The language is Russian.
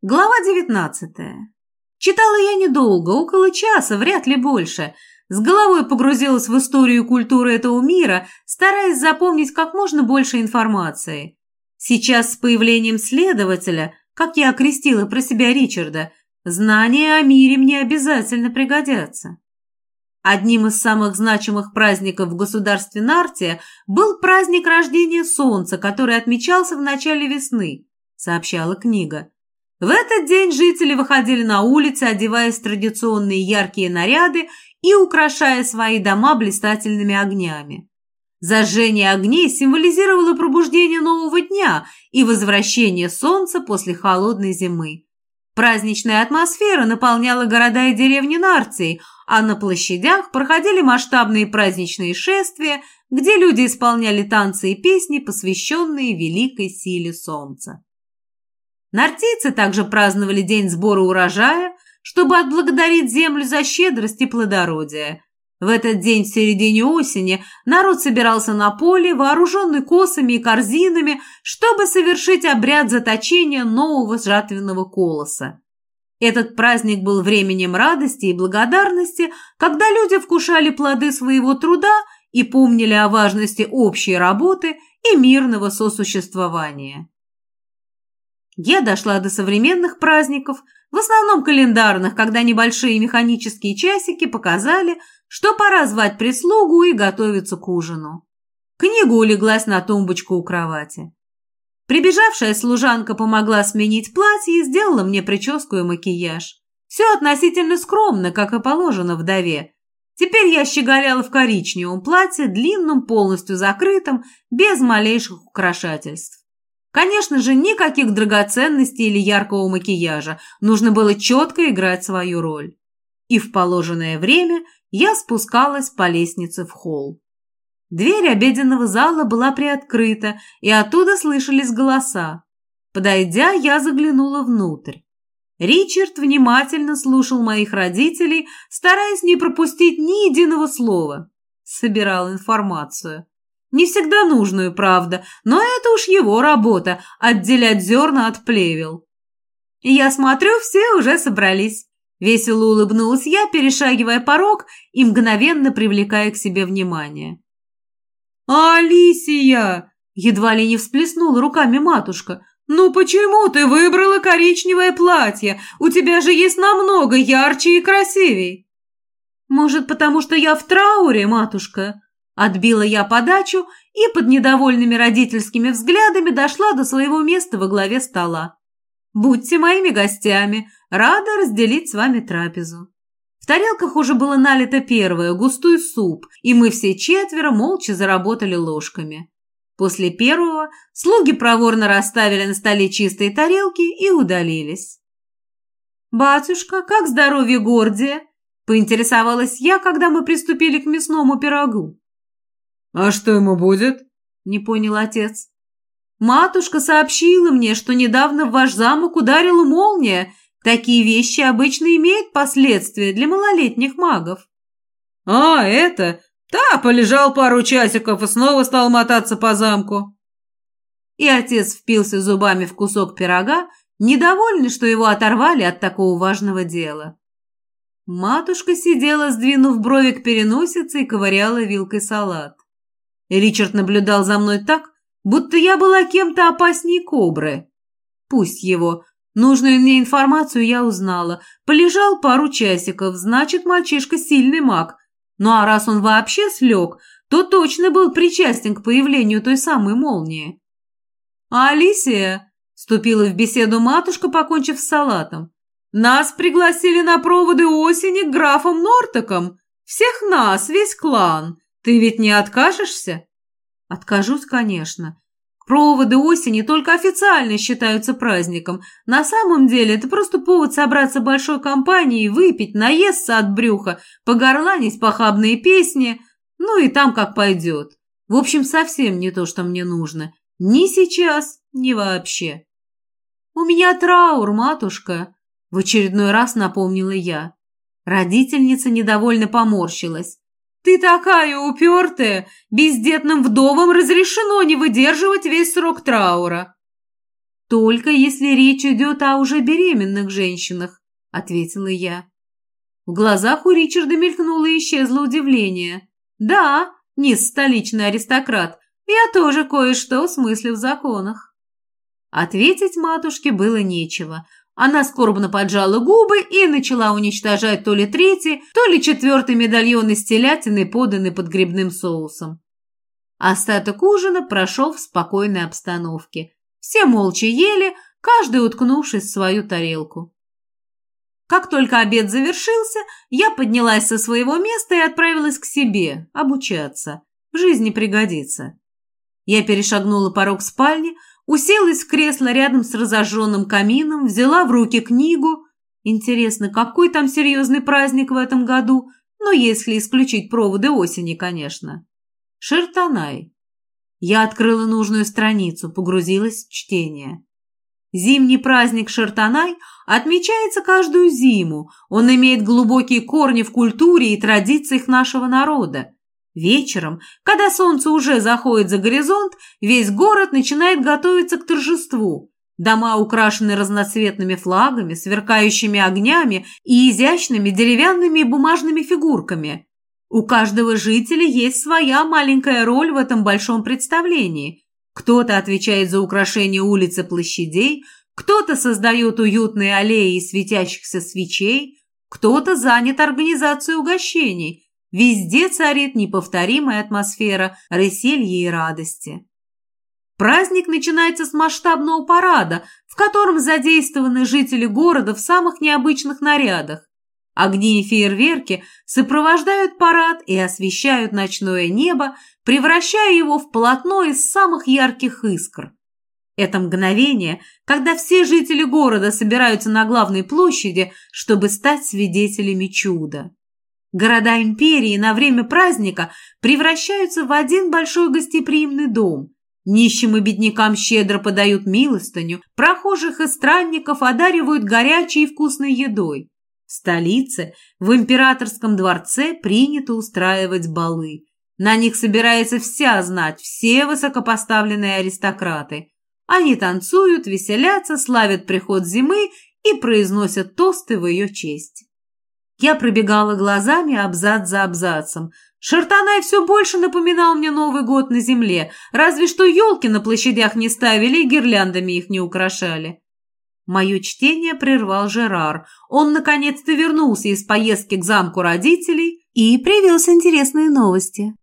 Глава девятнадцатая. Читала я недолго, около часа, вряд ли больше. С головой погрузилась в историю и культуру этого мира, стараясь запомнить как можно больше информации. Сейчас с появлением следователя, как я окрестила про себя Ричарда, знания о мире мне обязательно пригодятся. Одним из самых значимых праздников в государстве Нартия был праздник рождения Солнца, который отмечался в начале весны, сообщала книга. В этот день жители выходили на улицы, одеваясь в традиционные яркие наряды и украшая свои дома блистательными огнями. Зажжение огней символизировало пробуждение нового дня и возвращение солнца после холодной зимы. Праздничная атмосфера наполняла города и деревни Нарции, а на площадях проходили масштабные праздничные шествия, где люди исполняли танцы и песни, посвященные великой силе солнца. Нартийцы также праздновали день сбора урожая, чтобы отблагодарить землю за щедрость и плодородие. В этот день в середине осени народ собирался на поле, вооруженный косами и корзинами, чтобы совершить обряд заточения нового жатвенного колоса. Этот праздник был временем радости и благодарности, когда люди вкушали плоды своего труда и помнили о важности общей работы и мирного сосуществования. Я дошла до современных праздников, в основном календарных, когда небольшие механические часики показали, что пора звать прислугу и готовиться к ужину. Книга улеглась на тумбочку у кровати. Прибежавшая служанка помогла сменить платье и сделала мне прическу и макияж. Все относительно скромно, как и положено вдове. Теперь я щеголяла в коричневом платье, длинном, полностью закрытом, без малейших украшательств. Конечно же, никаких драгоценностей или яркого макияжа. Нужно было четко играть свою роль. И в положенное время я спускалась по лестнице в холл. Дверь обеденного зала была приоткрыта, и оттуда слышались голоса. Подойдя, я заглянула внутрь. Ричард внимательно слушал моих родителей, стараясь не пропустить ни единого слова. Собирал информацию. Не всегда нужную, правда, но это уж его работа – отделять зерна от плевел. Я смотрю, все уже собрались. Весело улыбнулась я, перешагивая порог и мгновенно привлекая к себе внимание. «Алисия!» – едва ли не всплеснула руками матушка. «Ну почему ты выбрала коричневое платье? У тебя же есть намного ярче и красивей!» «Может, потому что я в трауре, матушка?» Отбила я подачу и под недовольными родительскими взглядами дошла до своего места во главе стола. «Будьте моими гостями, рада разделить с вами трапезу». В тарелках уже было налито первое, густой суп, и мы все четверо молча заработали ложками. После первого слуги проворно расставили на столе чистые тарелки и удалились. «Батюшка, как здоровье Гордия?» – поинтересовалась я, когда мы приступили к мясному пирогу. «А что ему будет?» – не понял отец. «Матушка сообщила мне, что недавно в ваш замок ударила молния. Такие вещи обычно имеют последствия для малолетних магов». «А, это? Да, полежал пару часиков и снова стал мотаться по замку». И отец впился зубами в кусок пирога, недовольный, что его оторвали от такого важного дела. Матушка сидела, сдвинув брови к переносице и ковыряла вилкой салат. Ричард наблюдал за мной так, будто я была кем-то опаснее кобры. Пусть его. Нужную мне информацию я узнала. Полежал пару часиков, значит, мальчишка сильный маг. Ну а раз он вообще слег, то точно был причастен к появлению той самой молнии. «А Алисия?» – вступила в беседу матушка, покончив с салатом. «Нас пригласили на проводы осени к графам Нортакам. Всех нас, весь клан. Ты ведь не откажешься? Откажусь, конечно. Проводы осени только официально считаются праздником. На самом деле это просто повод собраться большой компанией, выпить, наесться от брюха, погорланить похабные песни, ну и там как пойдет. В общем, совсем не то, что мне нужно. Ни сейчас, ни вообще. «У меня траур, матушка», — в очередной раз напомнила я. Родительница недовольно поморщилась. «Ты такая упертая! Бездетным вдовам разрешено не выдерживать весь срок траура!» только если речь идет о уже беременных женщинах», — ответила я. В глазах у Ричарда мелькнуло и исчезло удивление. «Да, не столичный аристократ, я тоже кое-что смыслю в законах». Ответить матушке было нечего. Она скорбно поджала губы и начала уничтожать то ли третий, то ли четвертый медальон из телятины, поданный под грибным соусом. Остаток ужина прошел в спокойной обстановке. Все молча ели, каждый уткнувшись в свою тарелку. Как только обед завершился, я поднялась со своего места и отправилась к себе обучаться. В жизни пригодится. Я перешагнула порог спальни, уселась в кресло рядом с разожженным камином, взяла в руки книгу. Интересно, какой там серьезный праздник в этом году? Ну, если исключить проводы осени, конечно. Шертанай. Я открыла нужную страницу, погрузилась в чтение. Зимний праздник Шертанай отмечается каждую зиму. Он имеет глубокие корни в культуре и традициях нашего народа. Вечером, когда солнце уже заходит за горизонт, весь город начинает готовиться к торжеству. Дома украшены разноцветными флагами, сверкающими огнями и изящными деревянными и бумажными фигурками. У каждого жителя есть своя маленькая роль в этом большом представлении. Кто-то отвечает за украшение улиц и площадей, кто-то создает уютные аллеи из светящихся свечей, кто-то занят организацией угощений. Везде царит неповторимая атмосфера веселья и радости. Праздник начинается с масштабного парада, в котором задействованы жители города в самых необычных нарядах. Огни и фейерверки сопровождают парад и освещают ночное небо, превращая его в полотно из самых ярких искр. Это мгновение, когда все жители города собираются на главной площади, чтобы стать свидетелями чуда. Города империи на время праздника превращаются в один большой гостеприимный дом. Нищим и беднякам щедро подают милостыню, прохожих и странников одаривают горячей и вкусной едой. В столице, в императорском дворце принято устраивать балы. На них собирается вся знать, все высокопоставленные аристократы. Они танцуют, веселятся, славят приход зимы и произносят тосты в ее честь. Я пробегала глазами абзац за абзацем. Шартанай все больше напоминал мне Новый год на земле, разве что елки на площадях не ставили и гирляндами их не украшали. Мое чтение прервал Жерар. Он наконец-то вернулся из поездки к замку родителей и привез интересные новости.